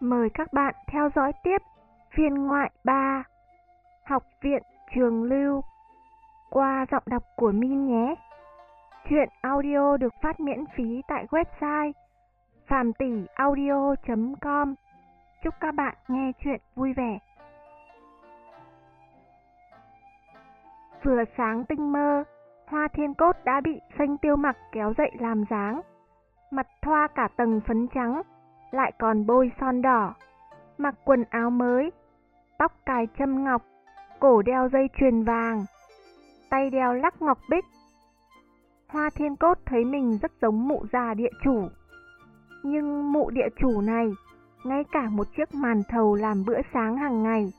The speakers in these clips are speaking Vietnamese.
Mời các bạn theo dõi tiếp phiên ngoại 3 Học viện Trường Lưu qua giọng đọc của Min nhé. Chuyện audio được phát miễn phí tại website phàm tỷ audio.com Chúc các bạn nghe chuyện vui vẻ. Vừa sáng tinh mơ, Hoa Thiên Cốt đã bị xanh tiêu mặc kéo dậy làm dáng. Mặt thoa cả tầng phấn trắng, lại còn bôi son đỏ, mặc quần áo mới, tóc cài châm ngọc, cổ đeo dây chuyền vàng, tay đeo lắc ngọc bích. Hoa Thiên Cốt thấy mình rất giống mụ già địa chủ. Nhưng mụ địa chủ này, ngay cả một chiếc màn thầu làm bữa sáng hàng ngày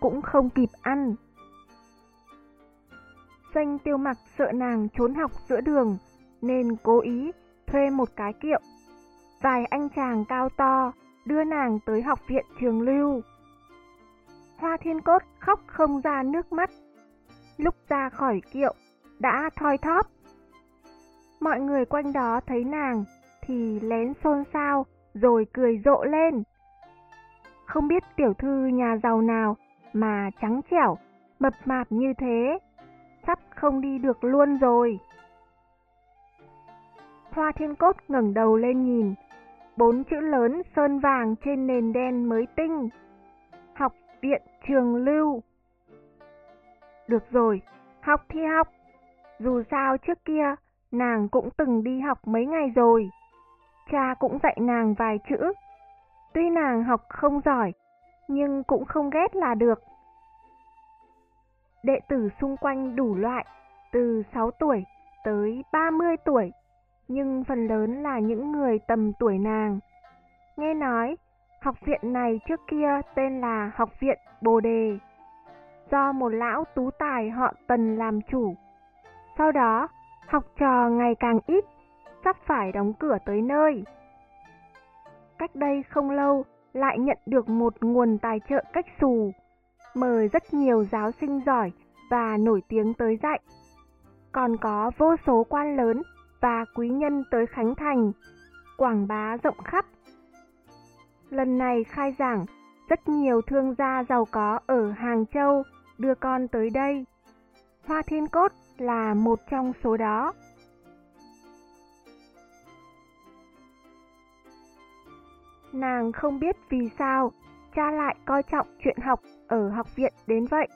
cũng không kịp ăn. Xanh tiêu mặc sợ nàng trốn học giữa đường nên cố ý thuê một cái kiệu vài anh chàng cao to đưa nàng tới học viện trường lưu. Hoa thiên cốt khóc không ra nước mắt. Lúc ra khỏi kiệu, đã thoi thóp. Mọi người quanh đó thấy nàng thì lén xôn xao rồi cười rộ lên. Không biết tiểu thư nhà giàu nào mà trắng trẻo, mập mạp như thế, sắp không đi được luôn rồi. Hoa thiên cốt ngẩng đầu lên nhìn, bốn chữ lớn sơn vàng trên nền đen mới tinh. Học viện trường lưu. Được rồi, học thì học. Dù sao trước kia, nàng cũng từng đi học mấy ngày rồi. Cha cũng dạy nàng vài chữ. Tuy nàng học không giỏi, nhưng cũng không ghét là được. Đệ tử xung quanh đủ loại, từ 6 tuổi tới 30 tuổi nhưng phần lớn là những người tầm tuổi nàng. Nghe nói, học viện này trước kia tên là Học viện Bồ Đề, do một lão tú tài họ Tần làm chủ. Sau đó, học trò ngày càng ít, sắp phải đóng cửa tới nơi. Cách đây không lâu, lại nhận được một nguồn tài trợ cách xù, mời rất nhiều giáo sinh giỏi và nổi tiếng tới dạy. Còn có vô số quan lớn và quý nhân tới Khánh Thành, quảng bá rộng khắp. Lần này khai giảng, rất nhiều thương gia giàu có ở Hàng Châu đưa con tới đây. Hoa Thiên Cốt là một trong số đó. Nàng không biết vì sao cha lại coi trọng chuyện học ở học viện đến vậy.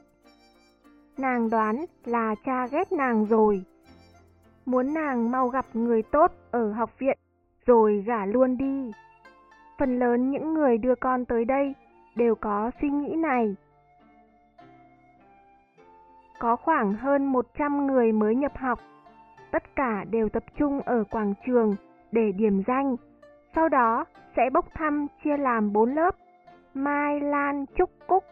Nàng đoán là cha ghét nàng rồi muốn nàng mau gặp người tốt ở học viện, rồi gả luôn đi. Phần lớn những người đưa con tới đây đều có suy nghĩ này. Có khoảng hơn 100 người mới nhập học, tất cả đều tập trung ở quảng trường để điểm danh, sau đó sẽ bốc thăm chia làm 4 lớp, Mai, Lan, Trúc, Cúc.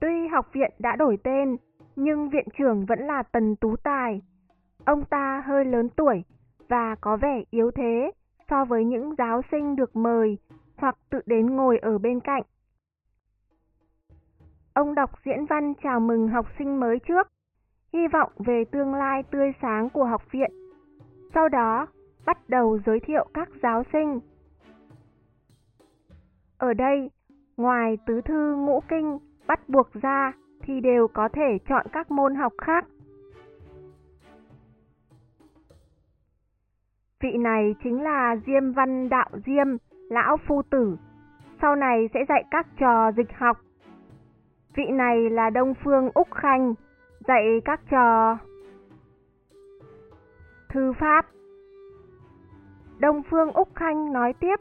Tuy học viện đã đổi tên, nhưng viện trưởng vẫn là Tần Tú Tài. Ông ta hơi lớn tuổi và có vẻ yếu thế so với những giáo sinh được mời hoặc tự đến ngồi ở bên cạnh. Ông đọc diễn văn chào mừng học sinh mới trước, hy vọng về tương lai tươi sáng của học viện. Sau đó, bắt đầu giới thiệu các giáo sinh. Ở đây, ngoài tứ thư ngũ kinh bắt buộc ra thì đều có thể chọn các môn học khác. Vị này chính là Diêm Văn Đạo Diêm, Lão Phu Tử, sau này sẽ dạy các trò dịch học. Vị này là Đông Phương Úc Khanh, dạy các trò thư pháp. Đông Phương Úc Khanh nói tiếp,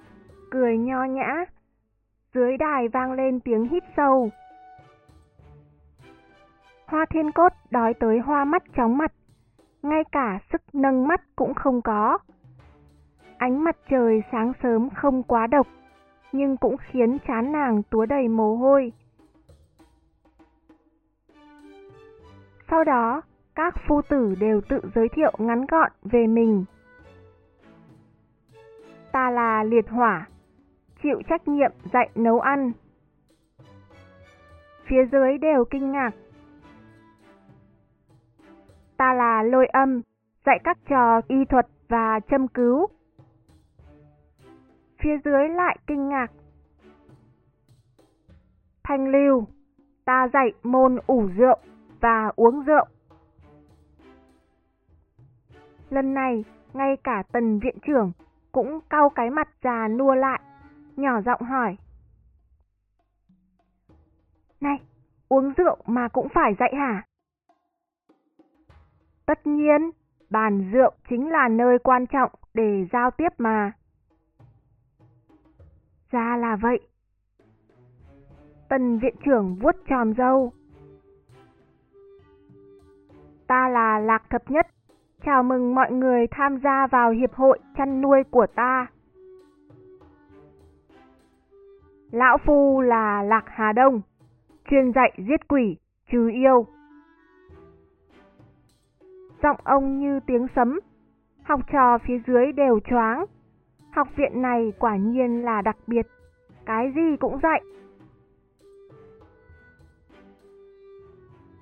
cười nho nhã. Dưới đài vang lên tiếng hít sâu. Hoa thiên cốt đói tới hoa mắt chóng mặt, ngay cả sức nâng mắt cũng không có. Ánh mặt trời sáng sớm không quá độc, nhưng cũng khiến chán nàng túa đầy mồ hôi. Sau đó, các phu tử đều tự giới thiệu ngắn gọn về mình. Ta là liệt hỏa, chịu trách nhiệm dạy nấu ăn. Phía dưới đều kinh ngạc ta là lôi âm, dạy các trò y thuật và châm cứu. phía dưới lại kinh ngạc. Thanh lưu, ta dạy môn ủ rượu và uống rượu. Lần này, ngay cả tần viện trưởng cũng cau cái mặt già nua lại, nhỏ giọng hỏi. Này, uống rượu mà cũng phải dạy hả? Tất nhiên, bàn rượu chính là nơi quan trọng để giao tiếp mà. Ra là vậy. Tần viện trưởng vuốt tròm dâu. Ta là Lạc Thập Nhất, chào mừng mọi người tham gia vào hiệp hội chăn nuôi của ta. Lão Phu là Lạc Hà Đông, chuyên dạy giết quỷ, trừ yêu. Giọng ông như tiếng sấm, học trò phía dưới đều choáng. Học viện này quả nhiên là đặc biệt, cái gì cũng dạy.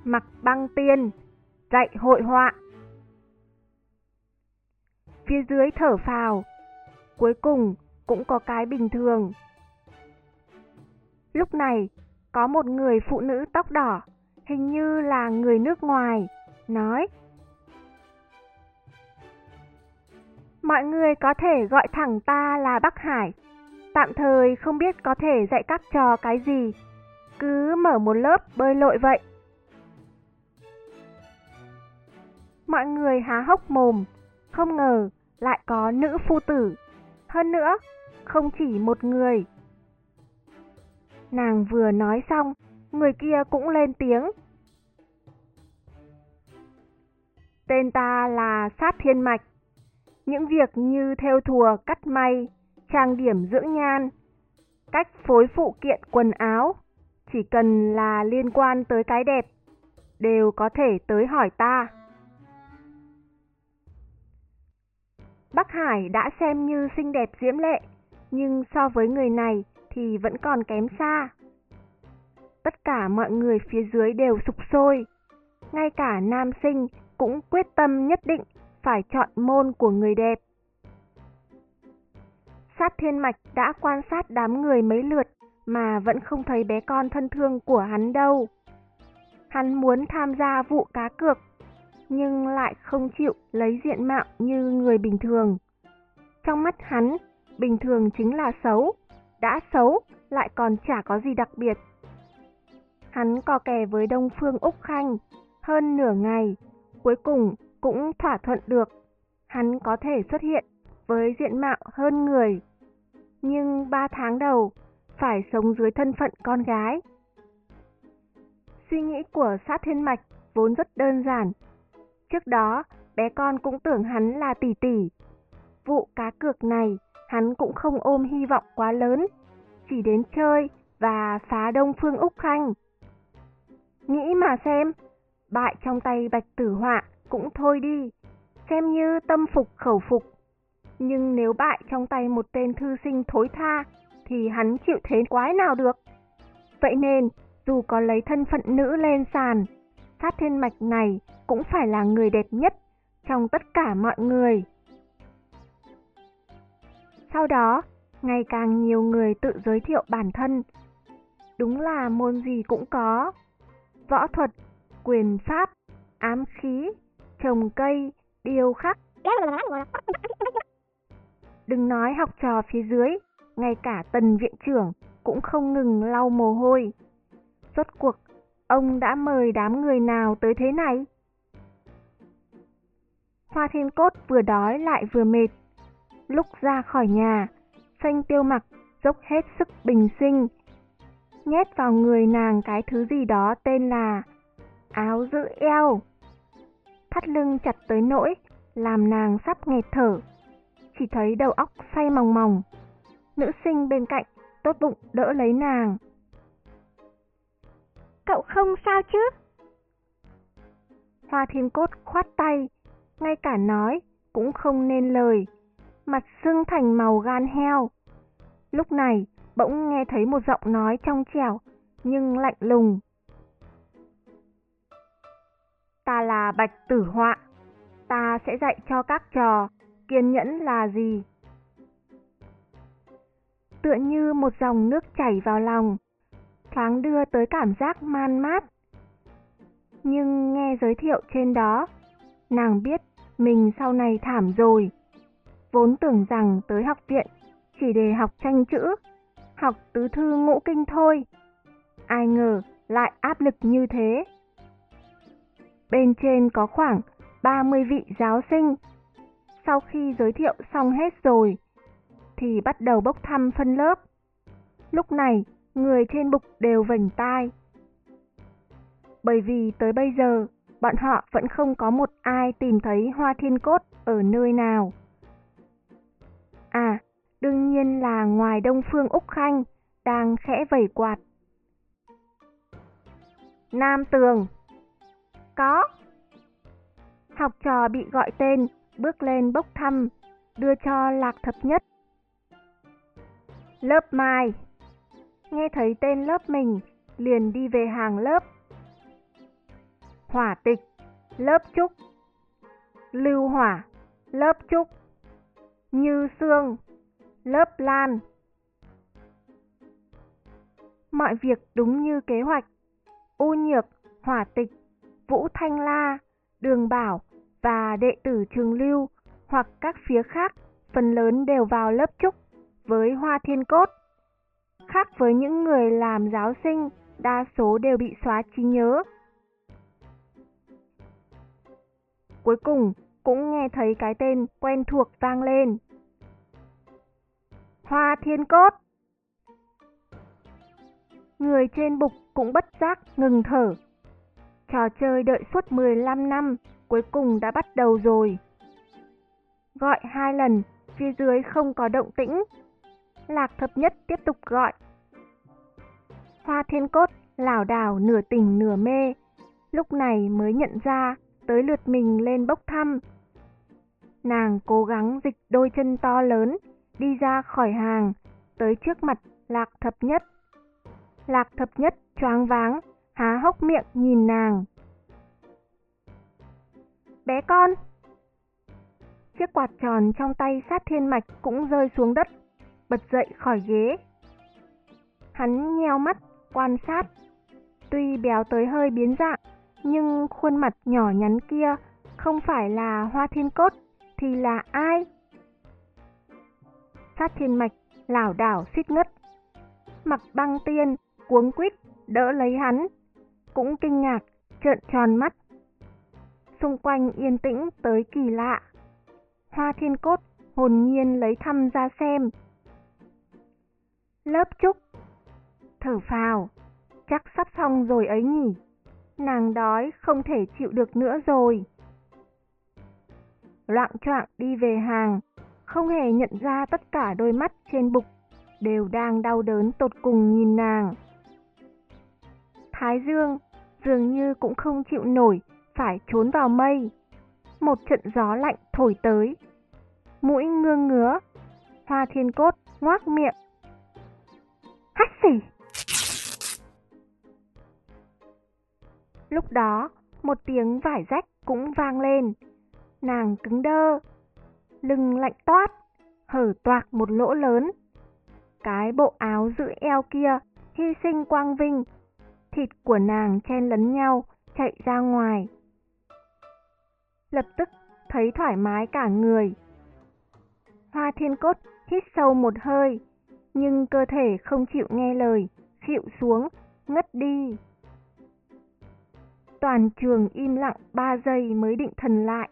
Mặc băng tiên, dạy hội họa. Phía dưới thở phào, cuối cùng cũng có cái bình thường. Lúc này, có một người phụ nữ tóc đỏ, hình như là người nước ngoài, nói Mọi người có thể gọi thẳng ta là Bắc Hải, tạm thời không biết có thể dạy các trò cái gì, cứ mở một lớp bơi lội vậy. Mọi người há hốc mồm, không ngờ lại có nữ phu tử. Hơn nữa, không chỉ một người. Nàng vừa nói xong, người kia cũng lên tiếng. Tên ta là Sát Thiên Mạch. Những việc như theo thùa cắt may, trang điểm dưỡng nhan, cách phối phụ kiện quần áo, chỉ cần là liên quan tới cái đẹp, đều có thể tới hỏi ta. Bắc Hải đã xem như xinh đẹp diễm lệ, nhưng so với người này thì vẫn còn kém xa. Tất cả mọi người phía dưới đều sục sôi, ngay cả nam sinh cũng quyết tâm nhất định phải chọn môn của người đẹp. Sát thiên mạch đã quan sát đám người mấy lượt mà vẫn không thấy bé con thân thương của hắn đâu. Hắn muốn tham gia vụ cá cược nhưng lại không chịu lấy diện mạo như người bình thường. Trong mắt hắn, bình thường chính là xấu, đã xấu lại còn chả có gì đặc biệt. Hắn cò kè với Đông Phương Úc Khanh hơn nửa ngày, cuối cùng cũng thỏa thuận được. Hắn có thể xuất hiện với diện mạo hơn người. Nhưng ba tháng đầu, phải sống dưới thân phận con gái. Suy nghĩ của sát thiên mạch vốn rất đơn giản, Trước đó, bé con cũng tưởng hắn là tỷ tỷ. Vụ cá cược này, hắn cũng không ôm hy vọng quá lớn, chỉ đến chơi và phá Đông Phương Úc Khanh. Nghĩ mà xem, bại trong tay Bạch Tử Họa cũng thôi đi, xem như tâm phục khẩu phục. Nhưng nếu bại trong tay một tên thư sinh thối tha, thì hắn chịu thế quái nào được. Vậy nên, dù có lấy thân phận nữ lên sàn, sát thiên mạch này cũng phải là người đẹp nhất trong tất cả mọi người. Sau đó, ngày càng nhiều người tự giới thiệu bản thân. Đúng là môn gì cũng có. Võ thuật, quyền pháp, ám khí, trồng cây, điêu khắc. Đừng nói học trò phía dưới, ngay cả tần viện trưởng cũng không ngừng lau mồ hôi. Rốt cuộc, ông đã mời đám người nào tới thế này? Hoa Thiên Cốt vừa đói lại vừa mệt. Lúc ra khỏi nhà, xanh tiêu mặc dốc hết sức bình sinh. Nhét vào người nàng cái thứ gì đó tên là áo giữ eo. Thắt lưng chặt tới nỗi, làm nàng sắp nghẹt thở. Chỉ thấy đầu óc say mòng mòng. Nữ sinh bên cạnh tốt bụng đỡ lấy nàng. Cậu không sao chứ? Hoa thiên cốt khoát tay, ngay cả nói cũng không nên lời, mặt sưng thành màu gan heo. Lúc này, bỗng nghe thấy một giọng nói trong trẻo, nhưng lạnh lùng. Là Bạch Tử Họa, ta sẽ dạy cho các trò, kiên nhẫn là gì. tựa như một dòng nước chảy vào lòng, thoáng đưa tới cảm giác man mát. Nhưng nghe giới thiệu trên đó, nàng biết mình sau này thảm rồi. Vốn tưởng rằng tới học viện chỉ để học tranh chữ, học tứ thư ngũ kinh thôi. Ai ngờ lại áp lực như thế. Bên trên có khoảng 30 vị giáo sinh. Sau khi giới thiệu xong hết rồi, thì bắt đầu bốc thăm phân lớp. Lúc này, người trên bục đều vành tai. Bởi vì tới bây giờ, bọn họ vẫn không có một ai tìm thấy hoa thiên cốt ở nơi nào. À, đương nhiên là ngoài Đông Phương Úc Khanh đang khẽ vẩy quạt. Nam Tường có. Học trò bị gọi tên, bước lên bốc thăm, đưa cho Lạc Thập Nhất. Lớp Mai. Nghe thấy tên lớp mình, liền đi về hàng lớp. Hỏa tịch, lớp Trúc. Lưu Hỏa, lớp Trúc. Như xương lớp Lan. Mọi việc đúng như kế hoạch. U Nhược, Hỏa Tịch, Vũ Thanh La, Đường Bảo và đệ tử Trường Lưu hoặc các phía khác phần lớn đều vào lớp trúc với Hoa Thiên Cốt. Khác với những người làm giáo sinh, đa số đều bị xóa trí nhớ. Cuối cùng cũng nghe thấy cái tên quen thuộc vang lên. Hoa Thiên Cốt Người trên bục cũng bất giác ngừng thở. Trò chơi đợi suốt 15 năm, cuối cùng đã bắt đầu rồi. Gọi hai lần, phía dưới không có động tĩnh. Lạc thập nhất tiếp tục gọi. Hoa thiên cốt lảo đảo nửa tỉnh nửa mê, lúc này mới nhận ra tới lượt mình lên bốc thăm. Nàng cố gắng dịch đôi chân to lớn, đi ra khỏi hàng, tới trước mặt lạc thập nhất. Lạc thập nhất choáng váng, há hốc miệng nhìn nàng. Bé con! Chiếc quạt tròn trong tay sát thiên mạch cũng rơi xuống đất, bật dậy khỏi ghế. Hắn nheo mắt, quan sát. Tuy béo tới hơi biến dạng, nhưng khuôn mặt nhỏ nhắn kia không phải là hoa thiên cốt thì là ai? Sát thiên mạch lảo đảo suýt ngất. Mặc băng tiên cuống quýt đỡ lấy hắn, cũng kinh ngạc, trợn tròn mắt. Xung quanh yên tĩnh tới kỳ lạ. Hoa thiên cốt hồn nhiên lấy thăm ra xem. Lớp trúc, thở phào, chắc sắp xong rồi ấy nhỉ. Nàng đói không thể chịu được nữa rồi. Loạn choạng đi về hàng, không hề nhận ra tất cả đôi mắt trên bục đều đang đau đớn tột cùng nhìn nàng. Thái Dương dường như cũng không chịu nổi, phải trốn vào mây. Một trận gió lạnh thổi tới. Mũi ngương ngứa, hoa thiên cốt ngoác miệng. Hắt xỉ! Lúc đó, một tiếng vải rách cũng vang lên. Nàng cứng đơ, lưng lạnh toát, hở toạc một lỗ lớn. Cái bộ áo giữ eo kia hy sinh quang vinh thịt của nàng chen lấn nhau, chạy ra ngoài. Lập tức thấy thoải mái cả người. Hoa thiên cốt hít sâu một hơi, nhưng cơ thể không chịu nghe lời, khịu xuống, ngất đi. Toàn trường im lặng ba giây mới định thần lại.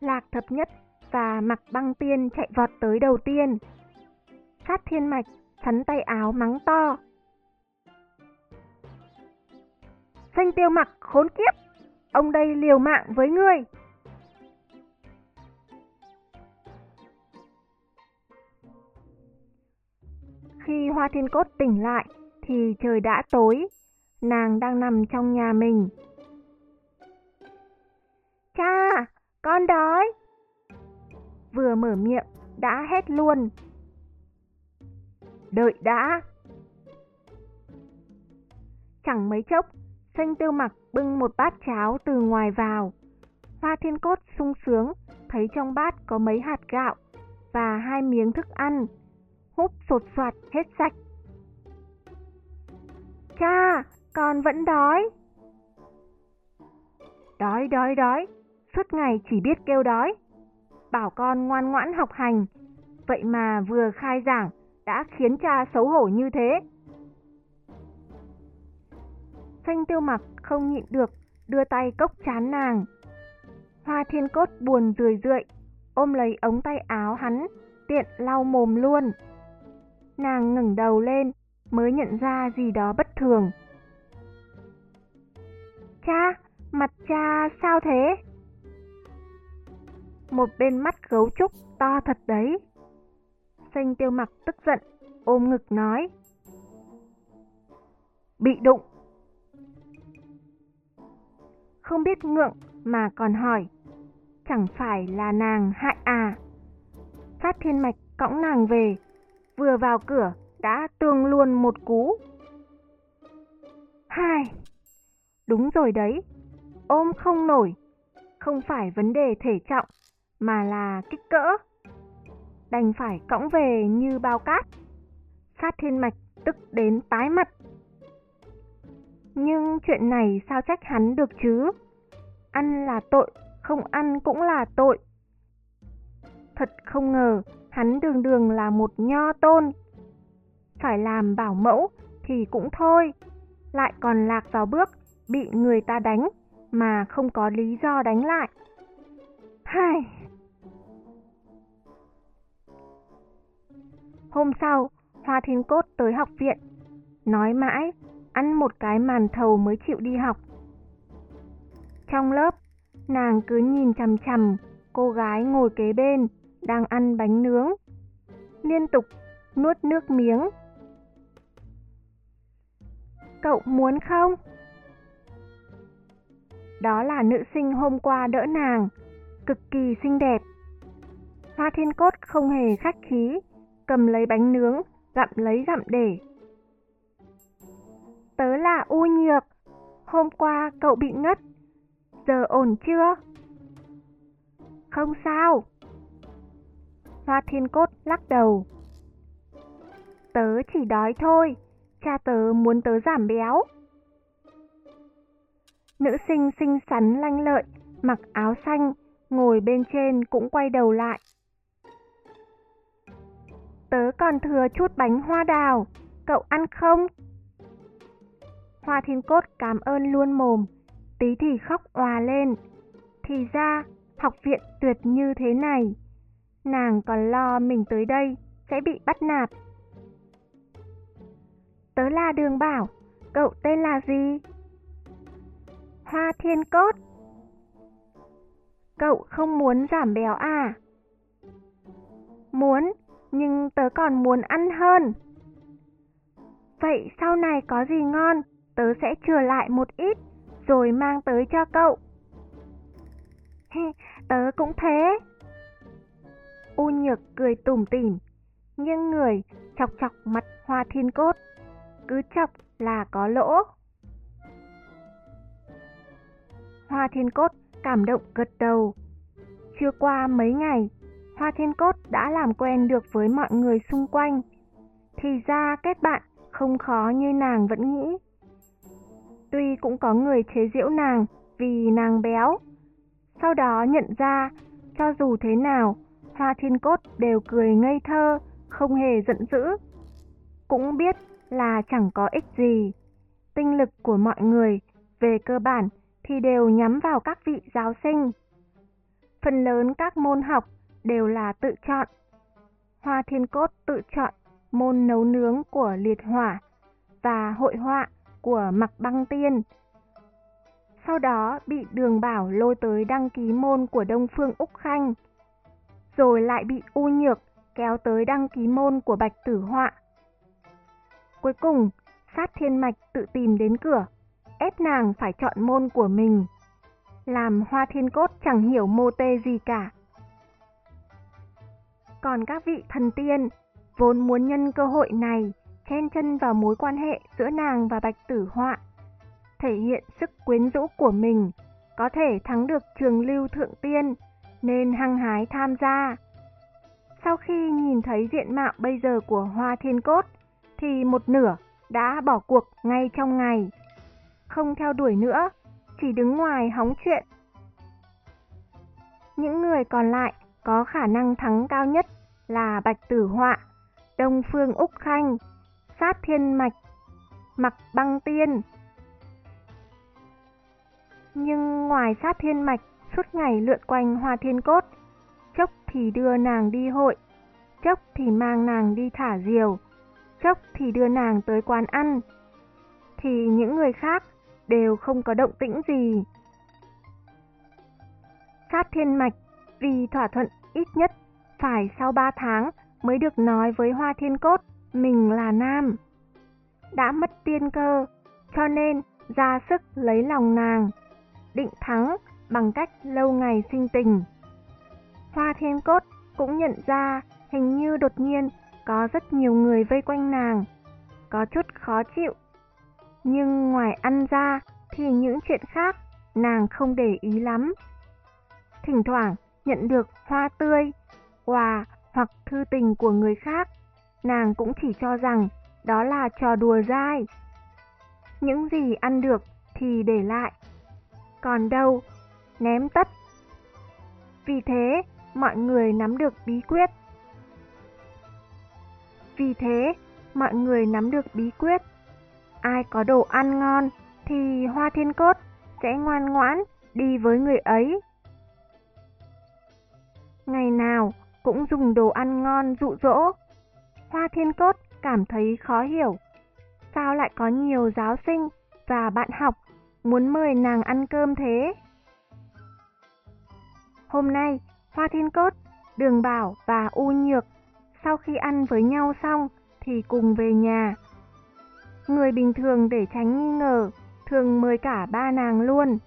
Lạc thập nhất và mặc băng tiên chạy vọt tới đầu tiên. Sát thiên mạch chắn tay áo mắng to. Thanh tiêu mặc khốn kiếp, ông đây liều mạng với ngươi. Khi Hoa Thiên Cốt tỉnh lại thì trời đã tối, nàng đang nằm trong nhà mình. Cha, con đói. Vừa mở miệng đã hét luôn. Đợi đã. Chẳng mấy chốc Thanh tiêu mặc bưng một bát cháo từ ngoài vào. Hoa thiên cốt sung sướng, thấy trong bát có mấy hạt gạo và hai miếng thức ăn, hút sột soạt hết sạch. Cha, con vẫn đói. Đói, đói, đói, suốt ngày chỉ biết kêu đói. Bảo con ngoan ngoãn học hành, vậy mà vừa khai giảng đã khiến cha xấu hổ như thế. Xanh tiêu mặc không nhịn được, đưa tay cốc chán nàng. Hoa thiên cốt buồn rười rượi, ôm lấy ống tay áo hắn, tiện lau mồm luôn. Nàng ngẩng đầu lên, mới nhận ra gì đó bất thường. Cha, mặt cha sao thế? Một bên mắt gấu trúc to thật đấy. Xanh tiêu mặc tức giận, ôm ngực nói. Bị đụng. Không biết ngượng mà còn hỏi, chẳng phải là nàng hại à? Phát thiên mạch cõng nàng về, vừa vào cửa đã tương luôn một cú. Hai, đúng rồi đấy, ôm không nổi, không phải vấn đề thể trọng, mà là kích cỡ. Đành phải cõng về như bao cát. Phát thiên mạch tức đến tái mặt. Nhưng chuyện này sao trách hắn được chứ? Ăn là tội, không ăn cũng là tội. Thật không ngờ, hắn đường đường là một nho tôn. Phải làm bảo mẫu thì cũng thôi, lại còn lạc vào bước bị người ta đánh mà không có lý do đánh lại. Hai. Hôm sau, Hoa Thiên Cốt tới học viện, nói mãi, ăn một cái màn thầu mới chịu đi học. Trong lớp, nàng cứ nhìn chằm chằm cô gái ngồi kế bên, đang ăn bánh nướng. Liên tục nuốt nước miếng. Cậu muốn không? Đó là nữ sinh hôm qua đỡ nàng, cực kỳ xinh đẹp. Hoa thiên cốt không hề khách khí, cầm lấy bánh nướng, gặm lấy gặm để. Là U Nhược, hôm qua cậu bị ngất, giờ ổn chưa? Không sao. Hoa thiên cốt lắc đầu. Tớ chỉ đói thôi, cha tớ muốn tớ giảm béo. Nữ sinh xinh xắn lanh lợi, mặc áo xanh, ngồi bên trên cũng quay đầu lại. Tớ còn thừa chút bánh hoa đào, cậu ăn không? Hoa thiên cốt cảm ơn luôn mồm, tí thì khóc òa lên. Thì ra, học viện tuyệt như thế này. Nàng còn lo mình tới đây sẽ bị bắt nạt. Tớ là Đường Bảo, cậu tên là gì? Hoa Thiên Cốt. Cậu không muốn giảm béo à? Muốn, nhưng tớ còn muốn ăn hơn. Vậy sau này có gì ngon, tớ sẽ chừa lại một ít, rồi mang tới cho cậu. tớ cũng thế. U nhược cười tủm tỉm, nhưng người chọc chọc mặt hoa thiên cốt. Cứ chọc là có lỗ. Hoa thiên cốt cảm động gật đầu. Chưa qua mấy ngày, Hoa Thiên Cốt đã làm quen được với mọi người xung quanh. Thì ra kết bạn không khó như nàng vẫn nghĩ. Tuy cũng có người chế giễu nàng vì nàng béo. Sau đó nhận ra, cho dù thế nào, Hoa Thiên Cốt đều cười ngây thơ, không hề giận dữ. Cũng biết là chẳng có ích gì. Tinh lực của mọi người, về cơ bản, thì đều nhắm vào các vị giáo sinh. Phần lớn các môn học đều là tự chọn. Hoa Thiên Cốt tự chọn môn nấu nướng của Liệt Hỏa và hội họa của Mặc Băng Tiên. Sau đó bị Đường Bảo lôi tới đăng ký môn của Đông Phương Úc Khanh, rồi lại bị U Nhược kéo tới đăng ký môn của Bạch Tử Họa. Cuối cùng, Sát Thiên Mạch tự tìm đến cửa, ép nàng phải chọn môn của mình. Làm Hoa Thiên Cốt chẳng hiểu mô tê gì cả, còn các vị thần tiên vốn muốn nhân cơ hội này chen chân vào mối quan hệ giữa nàng và Bạch Tử Họa, thể hiện sức quyến rũ của mình, có thể thắng được trường lưu thượng tiên, nên hăng hái tham gia. Sau khi nhìn thấy diện mạo bây giờ của Hoa Thiên Cốt, thì một nửa đã bỏ cuộc ngay trong ngày. Không theo đuổi nữa, chỉ đứng ngoài hóng chuyện. Những người còn lại có khả năng thắng cao nhất là Bạch Tử Họa, Đông Phương Úc Khanh, Sát Thiên Mạch, Mặc Băng Tiên. Nhưng ngoài Sát Thiên Mạch suốt ngày lượn quanh Hoa Thiên Cốt, chốc thì đưa nàng đi hội, chốc thì mang nàng đi thả diều, chốc thì đưa nàng tới quán ăn, thì những người khác đều không có động tĩnh gì. Sát thiên mạch vì thỏa thuận ít nhất phải sau 3 tháng mới được nói với Hoa Thiên Cốt mình là nam. Đã mất tiên cơ, cho nên ra sức lấy lòng nàng, định thắng bằng cách lâu ngày sinh tình. Hoa Thiên Cốt cũng nhận ra hình như đột nhiên có rất nhiều người vây quanh nàng, có chút khó chịu. Nhưng ngoài ăn ra thì những chuyện khác nàng không để ý lắm. Thỉnh thoảng nhận được hoa tươi, quà hoặc thư tình của người khác, nàng cũng chỉ cho rằng đó là trò đùa dai. Những gì ăn được thì để lại, còn đâu ném tất. Vì thế, mọi người nắm được bí quyết. Vì thế, mọi người nắm được bí quyết. Ai có đồ ăn ngon thì Hoa Thiên Cốt sẽ ngoan ngoãn đi với người ấy. Ngày nào cũng dùng đồ ăn ngon dụ dỗ. Hoa Thiên Cốt cảm thấy khó hiểu. Sao lại có nhiều giáo sinh và bạn học muốn mời nàng ăn cơm thế? Hôm nay, Hoa Thiên Cốt, Đường Bảo và U Nhược sau khi ăn với nhau xong thì cùng về nhà. Người bình thường để tránh nghi ngờ, thường mời cả ba nàng luôn.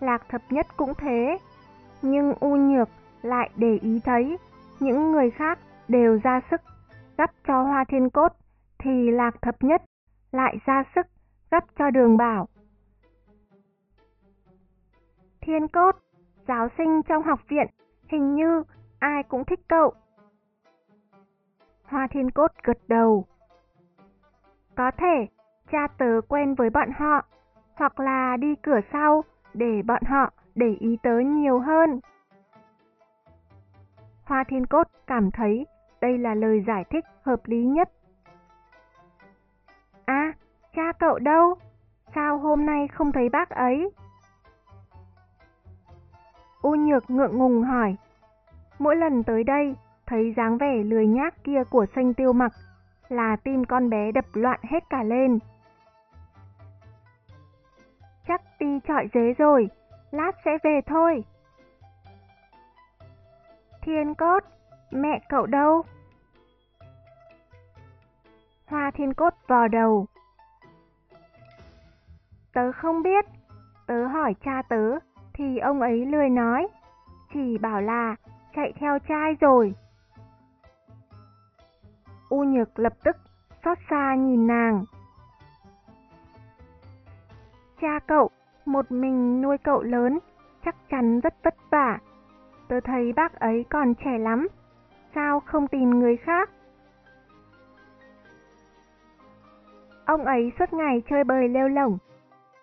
Lạc thập nhất cũng thế. Nhưng U Nhược lại để ý thấy những người khác đều ra sức gấp cho Hoa Thiên Cốt thì Lạc thập nhất lại ra sức gấp cho Đường Bảo. Thiên Cốt, giáo sinh trong học viện, hình như ai cũng thích cậu. Hoa Thiên Cốt gật đầu. Có thể cha tớ quen với bọn họ, hoặc là đi cửa sau để bọn họ để ý tới nhiều hơn. Hoa Thiên Cốt cảm thấy đây là lời giải thích hợp lý nhất. À, cha cậu đâu? Sao hôm nay không thấy bác ấy? U Nhược ngượng ngùng hỏi. Mỗi lần tới đây, thấy dáng vẻ lười nhác kia của xanh tiêu mặc, là tim con bé đập loạn hết cả lên. Chắc đi trọi dế rồi, lát sẽ về thôi. Thiên cốt, mẹ cậu đâu? Hoa thiên cốt vò đầu. Tớ không biết, tớ hỏi cha tớ, thì ông ấy lười nói, chỉ bảo là chạy theo trai rồi. U Nhược lập tức xót xa nhìn nàng. Cha cậu, một mình nuôi cậu lớn, chắc chắn rất vất vả. Tớ thấy bác ấy còn trẻ lắm, sao không tìm người khác? Ông ấy suốt ngày chơi bời lêu lỏng,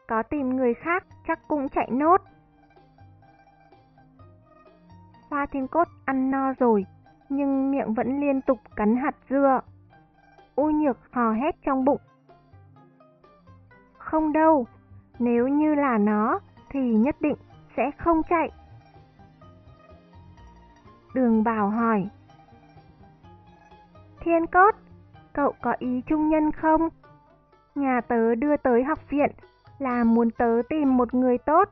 có tìm người khác chắc cũng chạy nốt. Hoa thiên cốt ăn no rồi, nhưng miệng vẫn liên tục cắn hạt dưa. U nhược hò hét trong bụng. Không đâu, nếu như là nó thì nhất định sẽ không chạy. Đường bảo hỏi. Thiên cốt, cậu có ý trung nhân không? Nhà tớ đưa tới học viện là muốn tớ tìm một người tốt.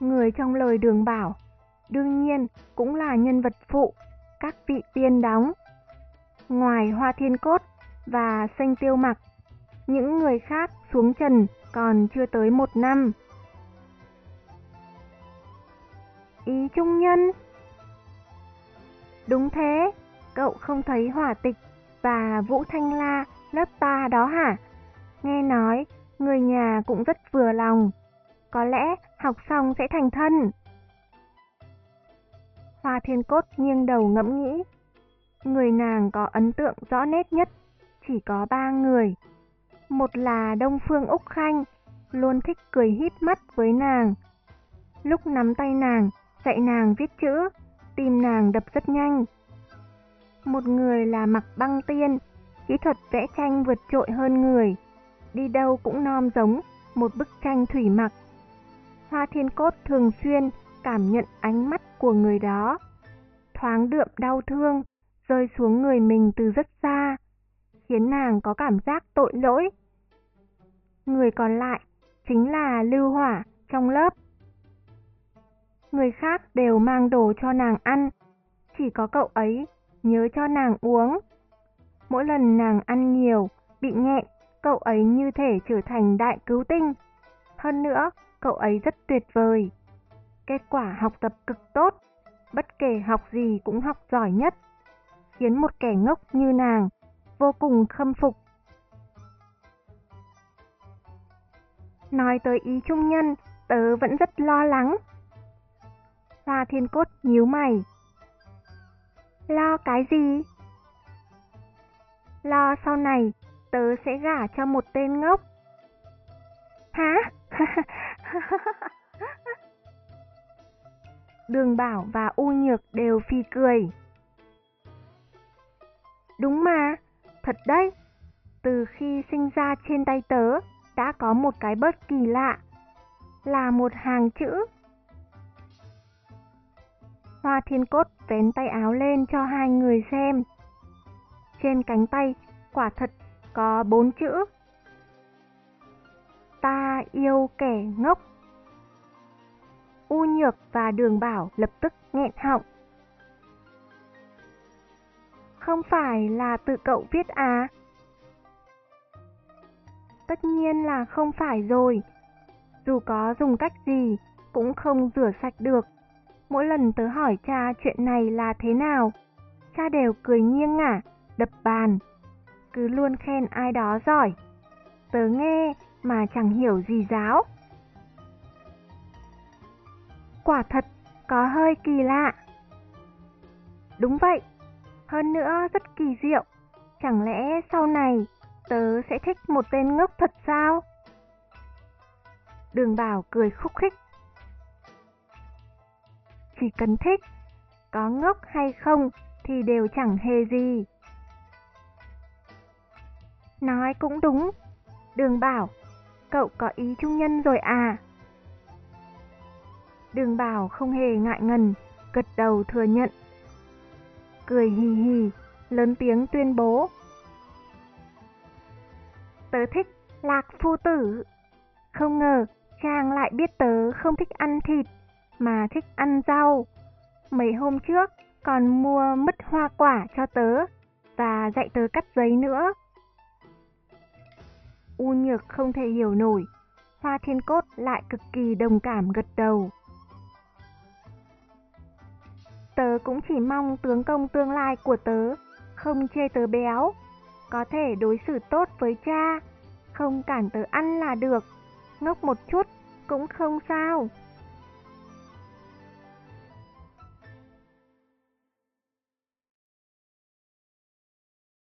Người trong lời đường bảo đương nhiên cũng là nhân vật phụ, các vị tiên đóng. Ngoài Hoa Thiên Cốt và Xanh Tiêu Mặc, những người khác xuống trần còn chưa tới một năm. Ý trung nhân Đúng thế, cậu không thấy hỏa tịch và Vũ Thanh La lớp ta đó hả? Nghe nói, người nhà cũng rất vừa lòng. Có lẽ học xong sẽ thành thân. Hoa thiên cốt nghiêng đầu ngẫm nghĩ. Người nàng có ấn tượng rõ nét nhất, chỉ có ba người. Một là Đông Phương Úc Khanh, luôn thích cười híp mắt với nàng. Lúc nắm tay nàng, dạy nàng viết chữ, tim nàng đập rất nhanh. Một người là mặc băng tiên, kỹ thuật vẽ tranh vượt trội hơn người, đi đâu cũng nom giống một bức tranh thủy mặc. Hoa thiên cốt thường xuyên cảm nhận ánh mắt của người đó, thoáng đượm đau thương, rơi xuống người mình từ rất xa, khiến nàng có cảm giác tội lỗi. Người còn lại chính là Lưu Hỏa trong lớp. Người khác đều mang đồ cho nàng ăn, chỉ có cậu ấy nhớ cho nàng uống. Mỗi lần nàng ăn nhiều, bị nghẹn, cậu ấy như thể trở thành đại cứu tinh. Hơn nữa, cậu ấy rất tuyệt vời. Kết quả học tập cực tốt, bất kể học gì cũng học giỏi nhất, khiến một kẻ ngốc như nàng vô cùng khâm phục. Nói tới ý trung nhân, tớ vẫn rất lo lắng. Hoa thiên cốt nhíu mày. Lo cái gì? Lo sau này tớ sẽ gả cho một tên ngốc. Hả? Đường Bảo và U Nhược đều phi cười. Đúng mà, thật đấy. Từ khi sinh ra trên tay tớ đã có một cái bớt kỳ lạ, là một hàng chữ. Hoa thiên cốt vén tay áo lên cho hai người xem. Trên cánh tay quả thật có bốn chữ. Ta yêu kẻ ngốc. U Nhược và Đường Bảo lập tức nghẹn họng. Không phải là tự cậu viết à? Tất nhiên là không phải rồi. Dù có dùng cách gì, cũng không rửa sạch được. Mỗi lần tớ hỏi cha chuyện này là thế nào, cha đều cười nghiêng ngả, đập bàn. Cứ luôn khen ai đó giỏi. Tớ nghe mà chẳng hiểu gì giáo. Quả thật, có hơi kỳ lạ. Đúng vậy, hơn nữa rất kỳ diệu. Chẳng lẽ sau này tớ sẽ thích một tên ngốc thật sao? Đường bảo cười khúc khích. Chỉ cần thích, có ngốc hay không thì đều chẳng hề gì. Nói cũng đúng. Đường bảo, cậu có ý trung nhân rồi à? Đường bảo không hề ngại ngần, gật đầu thừa nhận. Cười hì hì, lớn tiếng tuyên bố. Tớ thích lạc phu tử. Không ngờ chàng lại biết tớ không thích ăn thịt, mà thích ăn rau. Mấy hôm trước còn mua mứt hoa quả cho tớ và dạy tớ cắt giấy nữa. U nhược không thể hiểu nổi, hoa thiên cốt lại cực kỳ đồng cảm gật đầu. Tớ cũng chỉ mong tướng công tương lai của tớ không chê tớ béo, có thể đối xử tốt với cha, không cản tớ ăn là được, ngốc một chút cũng không sao.